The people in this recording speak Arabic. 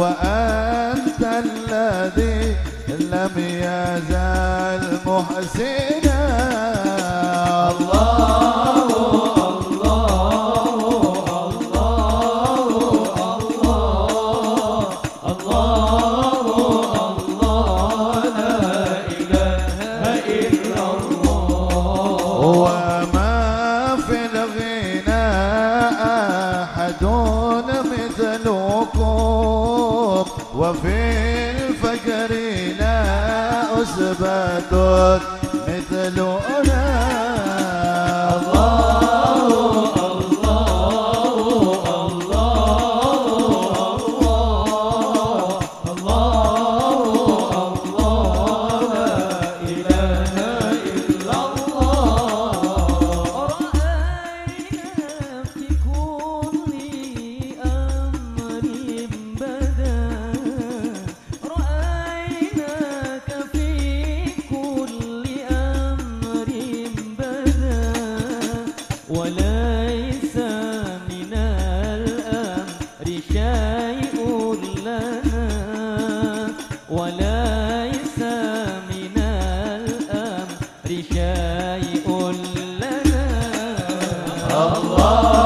وأنت الذي لم يزال محسنا الله Oh, wow. فقرنا مثل مثلنا Allah